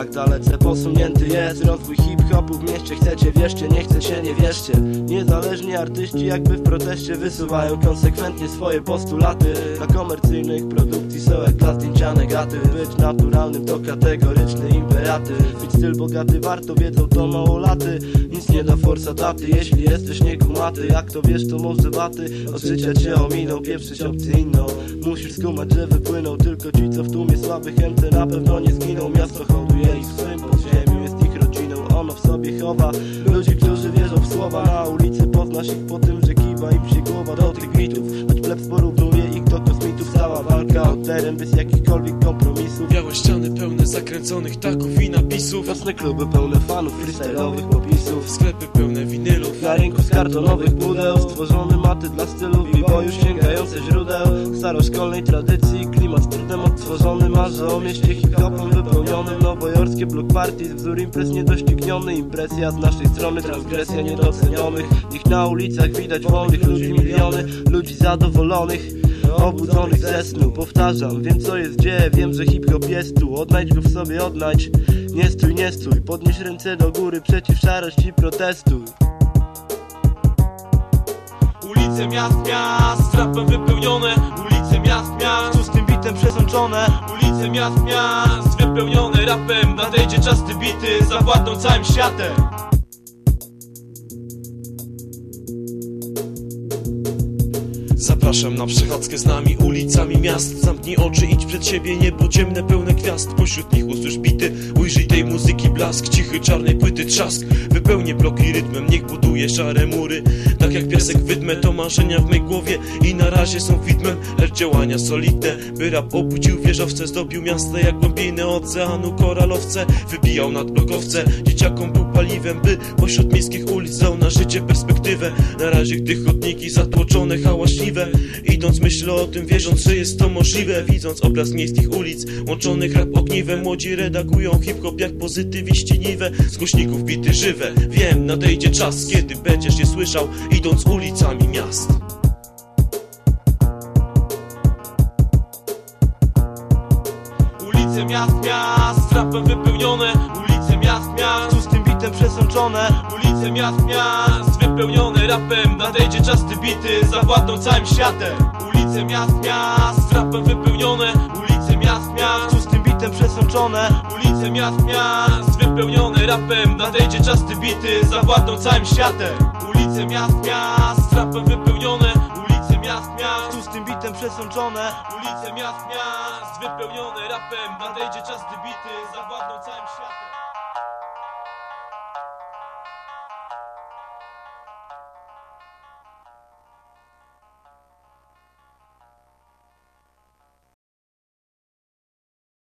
jak dalece posunięty jest rozwój hip-hopu w mieście Chcecie wierzcie, nie chcecie, nie wierzcie. Niezależni artyści jakby w proteście wysuwają konsekwentnie swoje postulaty. Dla komercyjnych produkcji są jak dla zdjęcia negatyw Być naturalnym to kategoryczny imperatyw. Mieć styl bogaty warto, wiedzą to małolaty Nic nie da forsa daty, jeśli jesteś niekumaty Jak to wiesz to może baty Od życia cię ominą, pieprzyć opcję inną skumać, wypłyną tylko ci co w tłumie słabych MC na pewno nie zginą Miasto hoduje ich w swym podziemiu, jest ich rodziną Ono w sobie chowa. Ludzi, którzy wierzą w słowa Na ulicy poznasz ich po tym, że kiwa im się głowa. Do tych bitów Choć plebs porównuje bez jakichkolwiek kompromisów. Białe ściany pełne zakręconych taków i napisów. Wiosne kluby pełne fanów, freestyle'owych popisów. Sklepy pełne winylów. Na rynku z kartonowych pudeł. Stworzone maty dla stylów b-boyu sięgające źródeł. Staroszkolnej tradycji Klimat z trudem odtworzony Marzę o mieście hip-hopem wypełnionym. Nowojorskie block party Wzór imprez niedościgniony. Impresja z naszej strony Transgresja niedocenionych Niech na ulicach widać wolnych ludzi miliony. Ludzi zadowolonych Obudzonych ze snu, powtarzam Wiem co jest dzieje, wiem, że hip-hop jest tu. Odnajdź go w sobie, odnajdź. Nie stój, nie stój Podnieś ręce do góry przeciw szarości protestu. Ulice miast, miast, rapem wypełnione. Ulice miast, miast, z tym bitem przesączone. Ulice miast, miast Wypełnione rapem, nadejdzie czas ty bity Zawładną całym światem Zapraszam na przechadzkę z nami ulicami miast. Zamknij oczy, idź przed siebie, niebo ciemne, pełne gwiazd. Pośród nich usłysz bity, ujrzyj tej muzyki blask. Cichy, czarnej płyty trzask. Wypełnię bloki rytmem, niech buduje szare mury. Tak jak piasek wydmę, to marzenia w mej głowie. I na razie są widmem, lecz działania solidne. By rap obudził wieżowce, zdobił miasta Jak głębiny oceanu, koralowce. Wybijał nad blokowce, dzieciakom był paliwem By pośród miejskich ulic dał na życie perspektywę. Na razie gdy chodniki zatłoczone, hałaśliwe Idąc myślę o tym, wierząc, że jest to możliwe Widząc obraz miejskich ulic, łączonych rap ogniwem Młodzi redagują hip-hop jak pozytywiści niwe Z głośników bity żywe. Wiem, nadejdzie czas, kiedy będziesz je słyszał Idąc ulicami miast. Miast, miast, rapem wypełnione Przesączone Ulice miast, miast, wypełnione rapem. Nadejdzie czas ty bity, zawładną całym światem. Ulice miast, miast, rapem wypełnione. Ulice miast, miast, Tu z tym bitem przesączone ulice miast, miast Wypełnione rapem, nadejdzie czas ty bity Zawładną całym światem. Ulice miast, miast, rapem wypełnione. Ulice miast, miast, Tu z tym bitem przesączone ulice miast, miast Wypełnione rapem, nadejdzie czas ty bity Zawładną całym światem